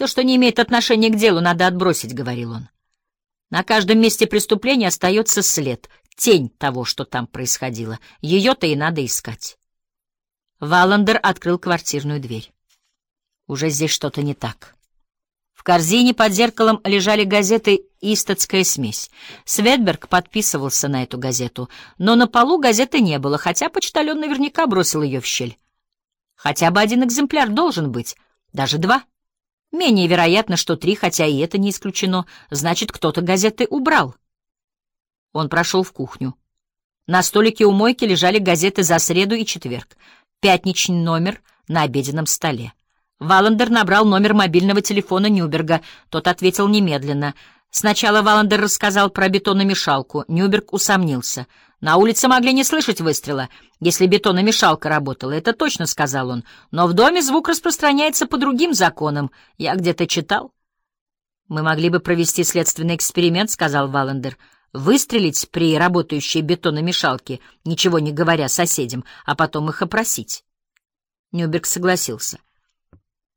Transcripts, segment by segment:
«Все, что не имеет отношения к делу, надо отбросить», — говорил он. «На каждом месте преступления остается след, тень того, что там происходило. Ее-то и надо искать». Валандер открыл квартирную дверь. Уже здесь что-то не так. В корзине под зеркалом лежали газеты «Истатская смесь». Светберг подписывался на эту газету, но на полу газеты не было, хотя почтальон наверняка бросил ее в щель. Хотя бы один экземпляр должен быть, даже два. Менее вероятно, что три, хотя и это не исключено, значит, кто-то газеты убрал. Он прошел в кухню. На столике у мойки лежали газеты за среду и четверг. Пятничный номер на обеденном столе. Валандер набрал номер мобильного телефона Нюберга. Тот ответил немедленно. Сначала Валандер рассказал про бетономешалку. Нюберг усомнился. На улице могли не слышать выстрела, если бетономешалка работала. Это точно, — сказал он. Но в доме звук распространяется по другим законам. Я где-то читал. Мы могли бы провести следственный эксперимент, — сказал Валандер. Выстрелить при работающей бетономешалке, ничего не говоря соседям, а потом их опросить. Нюберг согласился. —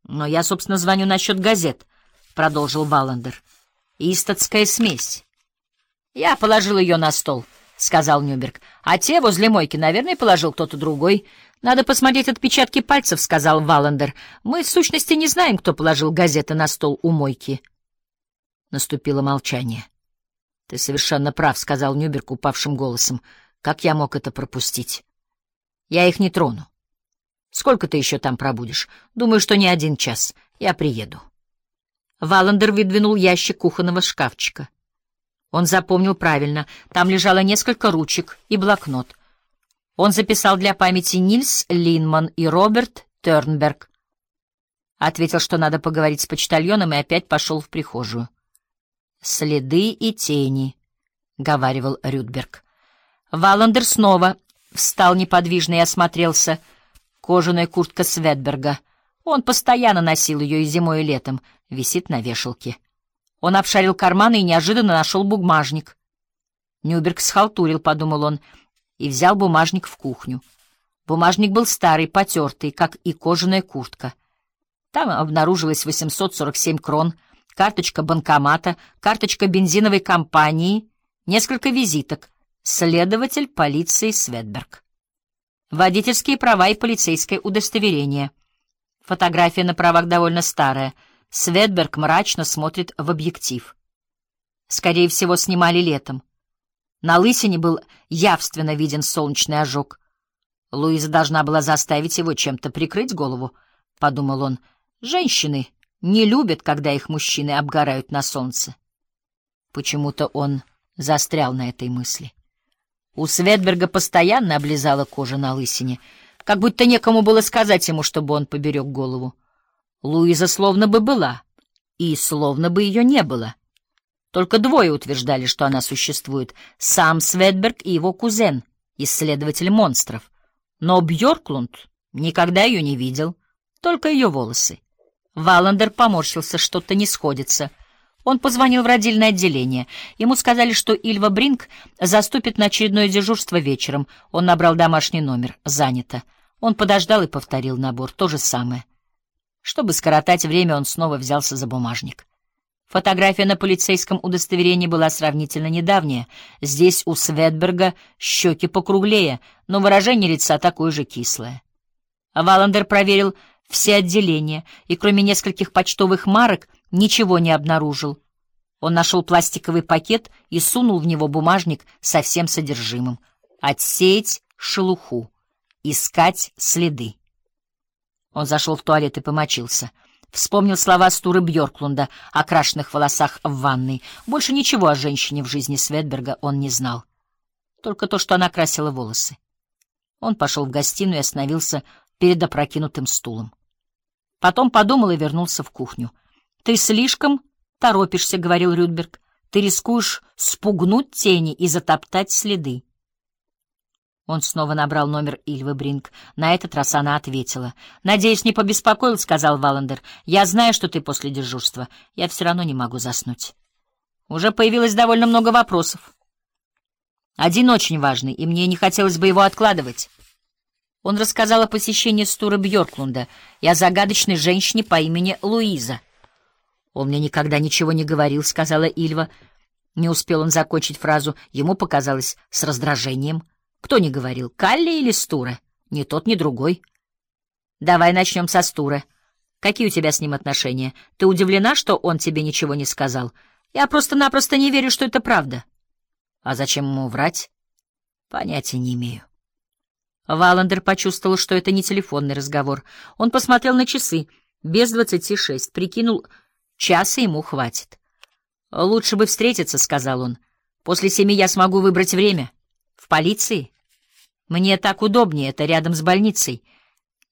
но я, собственно, звоню насчет газет, — продолжил Валандер. Истатская смесь. Я положил ее на стол, — сказал Нюберг. А те возле мойки, наверное, положил кто-то другой. Надо посмотреть отпечатки пальцев, — сказал Валандер. Мы, в сущности, не знаем, кто положил газеты на стол у мойки. Наступило молчание. — Ты совершенно прав, — сказал Нюберг упавшим голосом. — Как я мог это пропустить? — Я их не трону. Сколько ты еще там пробудешь? Думаю, что не один час. Я приеду. Валандер выдвинул ящик кухонного шкафчика. Он запомнил правильно. Там лежало несколько ручек и блокнот. Он записал для памяти Нильс Линман и Роберт Тернберг. Ответил, что надо поговорить с почтальоном, и опять пошел в прихожую. «Следы и тени», — говаривал Рюдберг. Валандер снова встал неподвижно и осмотрелся — Кожаная куртка Светберга. Он постоянно носил ее и зимой, и летом. Висит на вешалке. Он обшарил карманы и неожиданно нашел бумажник. Нюберг схалтурил, подумал он, и взял бумажник в кухню. Бумажник был старый, потертый, как и кожаная куртка. Там обнаружилось 847 крон, карточка банкомата, карточка бензиновой компании, несколько визиток. Следователь полиции Светберг водительские права и полицейское удостоверение. Фотография на правах довольно старая. Светберг мрачно смотрит в объектив. Скорее всего, снимали летом. На лысине был явственно виден солнечный ожог. Луиза должна была заставить его чем-то прикрыть голову, — подумал он. Женщины не любят, когда их мужчины обгорают на солнце. Почему-то он застрял на этой мысли. У Светберга постоянно облизала кожа на лысине, как будто некому было сказать ему, чтобы он поберег голову. Луиза словно бы была, и словно бы ее не было. Только двое утверждали, что она существует — сам Светберг и его кузен, исследователь монстров. Но Бьорклунд никогда ее не видел, только ее волосы. Валандер поморщился, что-то не сходится — он позвонил в родильное отделение. Ему сказали, что Ильва Бринг заступит на очередное дежурство вечером. Он набрал домашний номер. Занято. Он подождал и повторил набор. То же самое. Чтобы скоротать время, он снова взялся за бумажник. Фотография на полицейском удостоверении была сравнительно недавняя. Здесь у Светберга щеки покруглее, но выражение лица такое же кислое. Валандер проверил все отделения, и кроме нескольких почтовых марок ничего не обнаружил. Он нашел пластиковый пакет и сунул в него бумажник со всем содержимым. Отсеять шелуху, искать следы. Он зашел в туалет и помочился. Вспомнил слова Стуры Бьорклунда о крашенных волосах в ванной. Больше ничего о женщине в жизни Светберга он не знал. Только то, что она красила волосы. Он пошел в гостиную и остановился перед опрокинутым стулом. Потом подумал и вернулся в кухню. «Ты слишком торопишься», — говорил Рюдберг. «Ты рискуешь спугнуть тени и затоптать следы». Он снова набрал номер Ильвы Бринг. На этот раз она ответила. «Надеюсь, не побеспокоил», — сказал Валандер. «Я знаю, что ты после дежурства. Я все равно не могу заснуть». Уже появилось довольно много вопросов. Один очень важный, и мне не хотелось бы его откладывать. Он рассказал о посещении Стура Бьорклунда и о загадочной женщине по имени Луиза. «Он мне никогда ничего не говорил», — сказала Ильва. Не успел он закончить фразу. Ему показалось с раздражением. «Кто не говорил, Калли или Стура?» «Ни тот, ни другой». «Давай начнем со Стура. Какие у тебя с ним отношения? Ты удивлена, что он тебе ничего не сказал? Я просто-напросто не верю, что это правда». «А зачем ему врать?» «Понятия не имею». Валандер почувствовал, что это не телефонный разговор. Он посмотрел на часы. Без двадцати шесть. Прикинул, часа ему хватит. «Лучше бы встретиться», — сказал он. «После семи я смогу выбрать время. В полиции? Мне так удобнее, это рядом с больницей.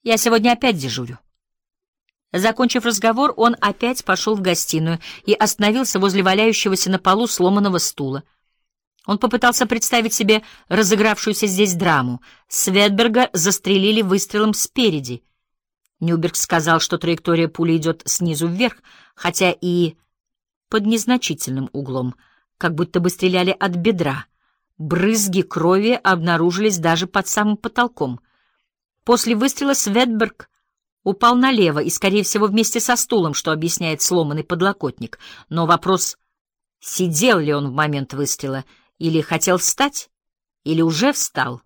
Я сегодня опять дежурю». Закончив разговор, он опять пошел в гостиную и остановился возле валяющегося на полу сломанного стула. Он попытался представить себе разыгравшуюся здесь драму. Светберга застрелили выстрелом спереди. Нюберг сказал, что траектория пули идет снизу вверх, хотя и под незначительным углом, как будто бы стреляли от бедра. Брызги крови обнаружились даже под самым потолком. После выстрела Светберг упал налево и, скорее всего, вместе со стулом, что объясняет сломанный подлокотник. Но вопрос, сидел ли он в момент выстрела — или хотел встать, или уже встал.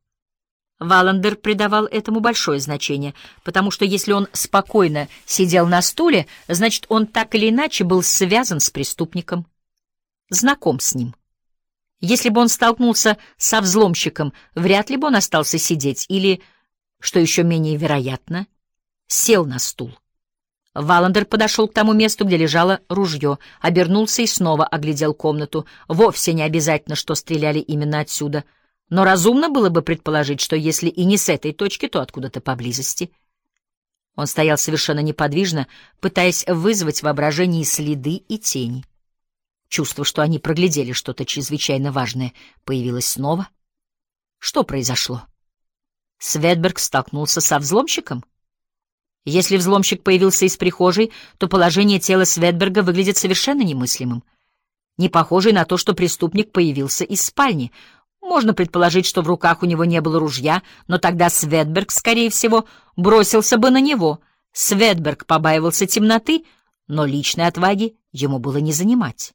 Валандер придавал этому большое значение, потому что если он спокойно сидел на стуле, значит, он так или иначе был связан с преступником, знаком с ним. Если бы он столкнулся со взломщиком, вряд ли бы он остался сидеть или, что еще менее вероятно, сел на стул. Валандер подошел к тому месту, где лежало ружье, обернулся и снова оглядел комнату. Вовсе не обязательно, что стреляли именно отсюда. Но разумно было бы предположить, что если и не с этой точки, то откуда-то поблизости. Он стоял совершенно неподвижно, пытаясь вызвать воображение следы и тени. Чувство, что они проглядели что-то чрезвычайно важное, появилось снова. Что произошло? Светберг столкнулся со взломщиком? Если взломщик появился из прихожей, то положение тела Светберга выглядит совершенно немыслимым. Не похожий на то, что преступник появился из спальни. Можно предположить, что в руках у него не было ружья, но тогда Светберг, скорее всего, бросился бы на него. Светберг побаивался темноты, но личной отваги ему было не занимать.